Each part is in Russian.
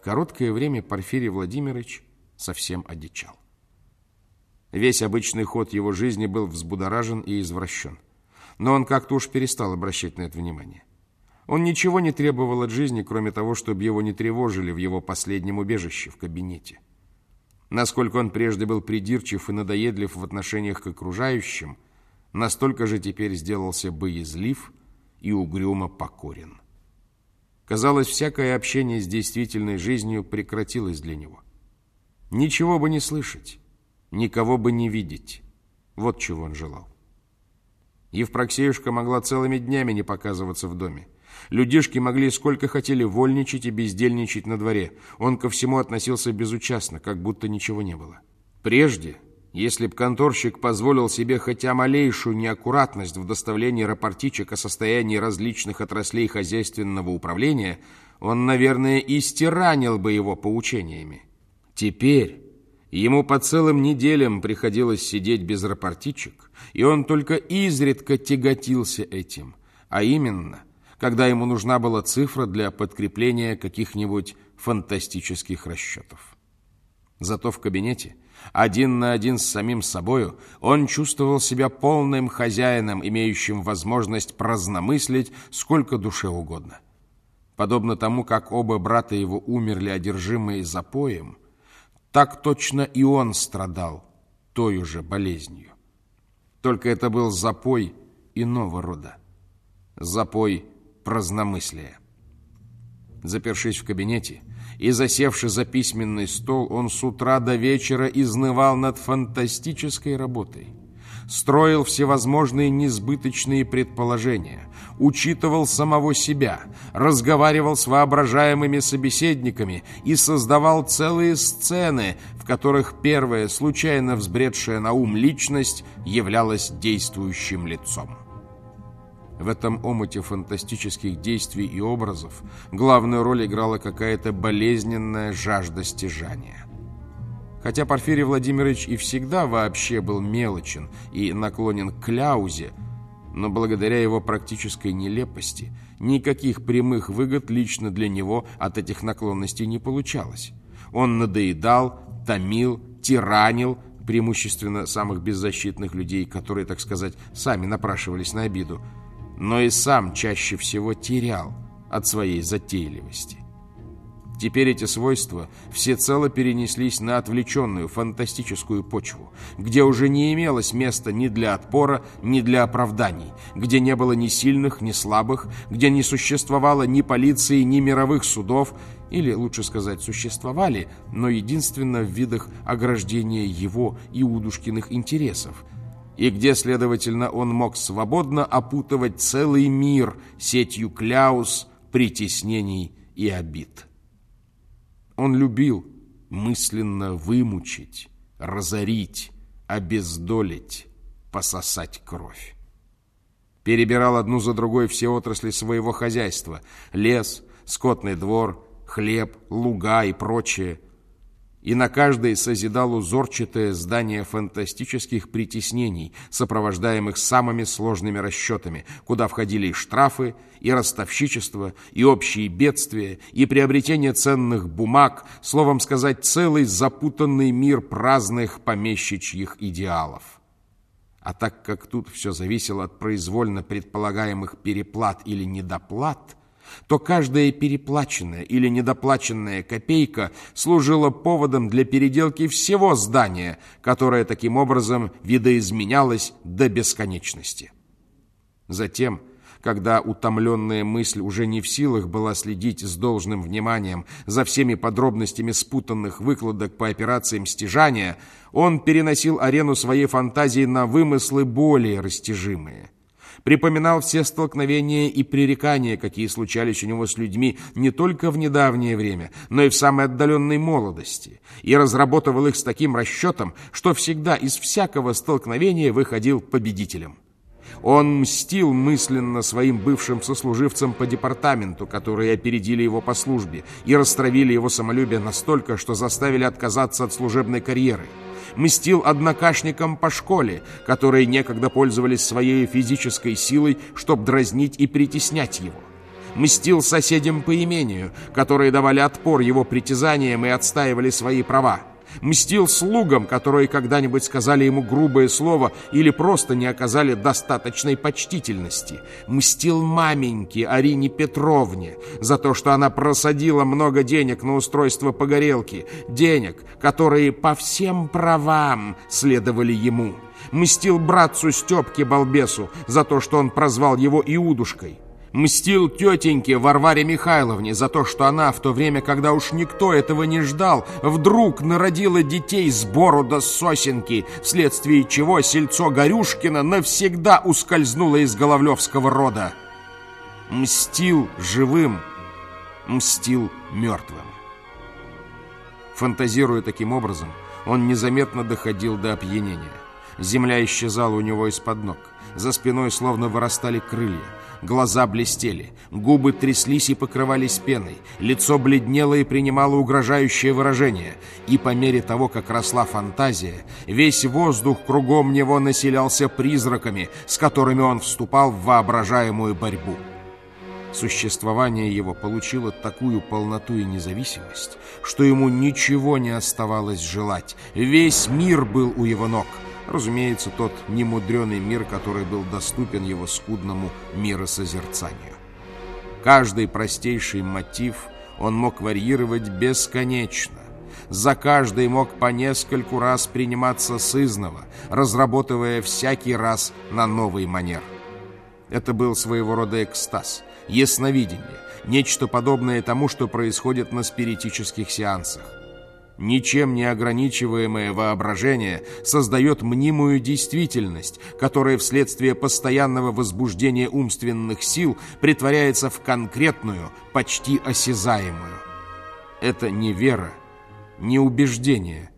В короткое время Порфирий Владимирович совсем одичал. Весь обычный ход его жизни был взбудоражен и извращен. Но он как-то уж перестал обращать на это внимание. Он ничего не требовал от жизни, кроме того, чтобы его не тревожили в его последнем убежище, в кабинете. Насколько он прежде был придирчив и надоедлив в отношениях к окружающим, настолько же теперь сделался боязлив и угрюмо покорен. Казалось, всякое общение с действительной жизнью прекратилось для него. Ничего бы не слышать, никого бы не видеть. Вот чего он желал. Евпроксеюшка могла целыми днями не показываться в доме. Людишки могли сколько хотели вольничать и бездельничать на дворе. Он ко всему относился безучастно, как будто ничего не было. Прежде, если б конторщик позволил себе хотя малейшую неаккуратность в доставлении рапортичек о состоянии различных отраслей хозяйственного управления, он, наверное, и стиранил бы его поучениями. Теперь ему по целым неделям приходилось сидеть без рапортичек, и он только изредка тяготился этим, а именно, когда ему нужна была цифра для подкрепления каких-нибудь фантастических расчетов. Зато в кабинете, один на один с самим собою, он чувствовал себя полным хозяином, имеющим возможность праздномыслить сколько душе угодно. Подобно тому, как оба брата его умерли одержимые запоем, так точно и он страдал той же болезнью. Только это был запой иного рода. Запой праздномыслия. Запершись в кабинете и засевши за письменный стол, он с утра до вечера изнывал над фантастической работой. Строил всевозможные несбыточные предположения, учитывал самого себя, разговаривал с воображаемыми собеседниками и создавал целые сцены, в которых первая, случайно взбредшая на ум личность являлась действующим лицом. В этом омуте фантастических действий и образов главную роль играла какая-то болезненная жажда стяжания. Хотя Порфирий Владимирович и всегда вообще был мелочен и наклонен к кляузе, но благодаря его практической нелепости никаких прямых выгод лично для него от этих наклонностей не получалось. Он надоедал, томил, тиранил, преимущественно самых беззащитных людей, которые, так сказать, сами напрашивались на обиду, но и сам чаще всего терял от своей затейливости. Теперь эти свойства всецело перенеслись на отвлеченную фантастическую почву, где уже не имелось места ни для отпора, ни для оправданий, где не было ни сильных, ни слабых, где не существовало ни полиции, ни мировых судов, или, лучше сказать, существовали, но единственно в видах ограждения его и Удушкиных интересов, и где, следовательно, он мог свободно опутывать целый мир сетью кляус, притеснений и обид. Он любил мысленно вымучить, разорить, обездолить, пососать кровь. Перебирал одну за другой все отрасли своего хозяйства – лес, скотный двор, хлеб, луга и прочее – и на каждой созидал узорчатое здание фантастических притеснений, сопровождаемых самыми сложными расчетами, куда входили и штрафы, и ростовщичество, и общие бедствия, и приобретение ценных бумаг, словом сказать, целый запутанный мир праздных помещичьих идеалов. А так как тут все зависело от произвольно предполагаемых переплат или недоплат – то каждая переплаченная или недоплаченная копейка служила поводом для переделки всего здания, которое таким образом видоизменялось до бесконечности. Затем, когда утомленная мысль уже не в силах была следить с должным вниманием за всеми подробностями спутанных выкладок по операциям стяжания, он переносил арену своей фантазии на вымыслы более растяжимые – припоминал все столкновения и пререкания, какие случались у него с людьми не только в недавнее время, но и в самой отдаленной молодости, и разработывал их с таким расчетом, что всегда из всякого столкновения выходил победителем. Он мстил мысленно своим бывшим сослуживцам по департаменту, которые опередили его по службе и растравили его самолюбие настолько, что заставили отказаться от служебной карьеры мстил однокашникам по школе, которые некогда пользовались своей физической силой, чтобы дразнить и притеснять его. Мстил соседям по имению, которые давали отпор его притязаниям и отстаивали свои права. Мстил слугам, которые когда-нибудь сказали ему грубое слово или просто не оказали достаточной почтительности. Мстил маменьке Арине Петровне за то, что она просадила много денег на устройство погорелки, денег, которые по всем правам следовали ему. Мстил братцу Степке Балбесу за то, что он прозвал его Иудушкой. Мстил тетеньке Варваре Михайловне за то, что она, в то время, когда уж никто этого не ждал, вдруг народила детей с борода сосенки, вследствие чего сельцо Горюшкина навсегда ускользнуло из Головлевского рода. Мстил живым, мстил мертвым. Фантазируя таким образом, он незаметно доходил до опьянения. Земля исчезала у него из-под ног. За спиной словно вырастали крылья. Глаза блестели, губы тряслись и покрывались пеной, лицо бледнело и принимало угрожающее выражение. И по мере того, как росла фантазия, весь воздух кругом него населялся призраками, с которыми он вступал в воображаемую борьбу. Существование его получило такую полноту и независимость, что ему ничего не оставалось желать. Весь мир был у его ног — Разумеется, тот немудреный мир, который был доступен его скудному миросозерцанию. Каждый простейший мотив он мог варьировать бесконечно. За каждый мог по нескольку раз приниматься сызново, разработывая всякий раз на новый манер. Это был своего рода экстаз, ясновидение, нечто подобное тому, что происходит на спиритических сеансах. Ничем не ограничиваемое воображение создает мнимую действительность, которая вследствие постоянного возбуждения умственных сил притворяется в конкретную, почти осязаемую. Это не вера, не убеждение,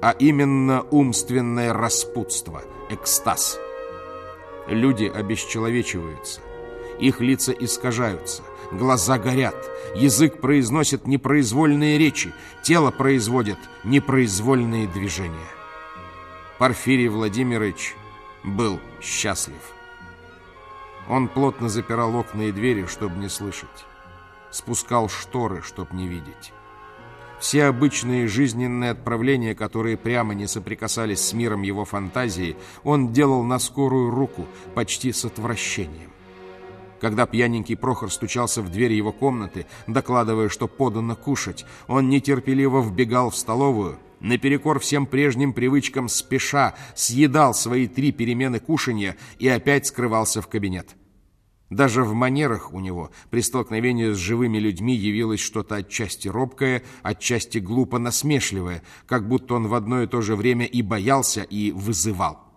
а именно умственное распутство, экстаз. Люди обесчеловечиваются, их лица искажаются, глаза горят, язык произносит непроизвольные речи, тело производит непроизвольные движения. Порфирий Владимирович был счастлив. Он плотно запирал окна и двери, чтобы не слышать. Спускал шторы, чтобы не видеть. Все обычные жизненные отправления, которые прямо не соприкасались с миром его фантазии, он делал на скорую руку, почти с отвращением. Когда пьяненький Прохор стучался в дверь его комнаты, докладывая, что подано кушать, он нетерпеливо вбегал в столовую, наперекор всем прежним привычкам спеша, съедал свои три перемены кушанья и опять скрывался в кабинет. Даже в манерах у него при столкновении с живыми людьми явилось что-то отчасти робкое, отчасти глупо насмешливое, как будто он в одно и то же время и боялся, и вызывал.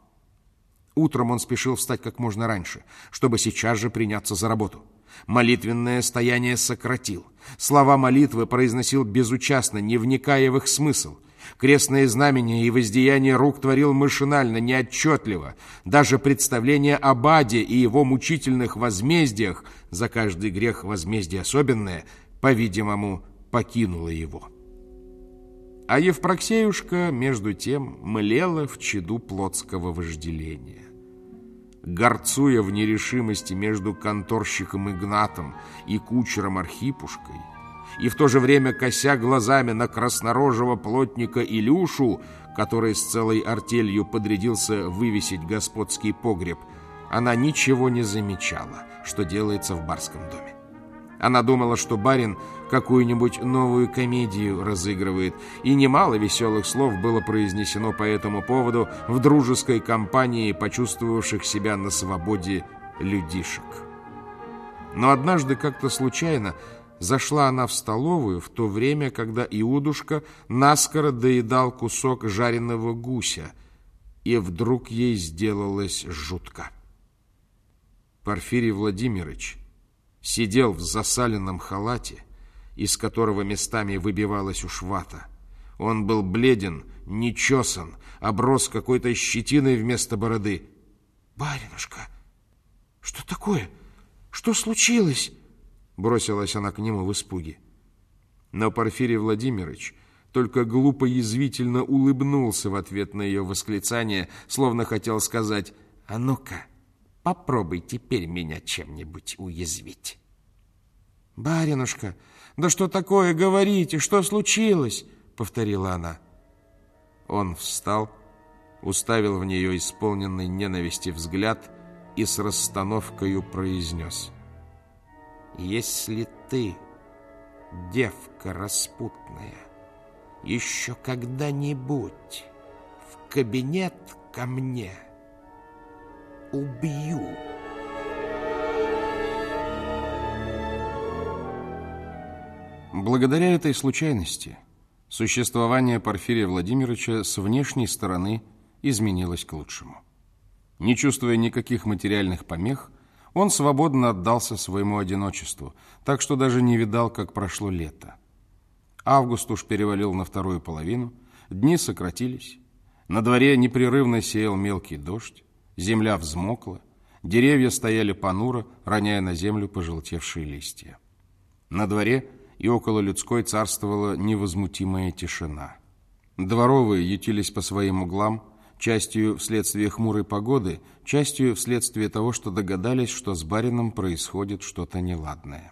Утром он спешил встать как можно раньше, чтобы сейчас же приняться за работу. Молитвенное стояние сократил. Слова молитвы произносил безучастно, не вникая в их смысл. Крестные знамения и воздеяние рук творил машинально, неотчетливо. Даже представление об аде и его мучительных возмездиях, за каждый грех возмездие особенное, по-видимому, покинуло его. А Евпроксеюшка, между тем, млела в чаду плотского вожделения горцуя в нерешимости между конторщиком Игнатом и кучером Архипушкой, и в то же время кося глазами на краснорожего плотника Илюшу, который с целой артелью подрядился вывесить господский погреб, она ничего не замечала, что делается в барском доме. Она думала, что барин какую-нибудь новую комедию разыгрывает, и немало веселых слов было произнесено по этому поводу в дружеской компании почувствовавших себя на свободе людишек. Но однажды как-то случайно зашла она в столовую в то время, когда Иудушка наскоро доедал кусок жареного гуся, и вдруг ей сделалось жутко. Порфирий Владимирович сидел в засаленном халате, из которого местами выбивалась уж вата. Он был бледен, нечесан, оброс какой-то щетиной вместо бороды. «Баринушка, что такое? Что случилось?» Бросилась она к нему в испуге. Но Порфирий Владимирович только глупо язвительно улыбнулся в ответ на ее восклицание, словно хотел сказать «А ну-ка, Попробуй теперь меня чем-нибудь уязвить. «Баринушка, да что такое, говорите, что случилось?» — повторила она. Он встал, уставил в нее исполненный ненависти взгляд и с расстановкою произнес. «Если ты, девка распутная, еще когда-нибудь в кабинет ко мне убью». Благодаря этой случайности существование Порфирия Владимировича с внешней стороны изменилось к лучшему. Не чувствуя никаких материальных помех, он свободно отдался своему одиночеству, так что даже не видал, как прошло лето. Август уж перевалил на вторую половину, дни сократились, на дворе непрерывно сеял мелкий дождь, земля взмокла, деревья стояли понуро, роняя на землю пожелтевшие листья. На дворе и около людской царствовала невозмутимая тишина. Дворовые ютились по своим углам, частью вследствие хмурой погоды, частью вследствие того, что догадались, что с барином происходит что-то неладное.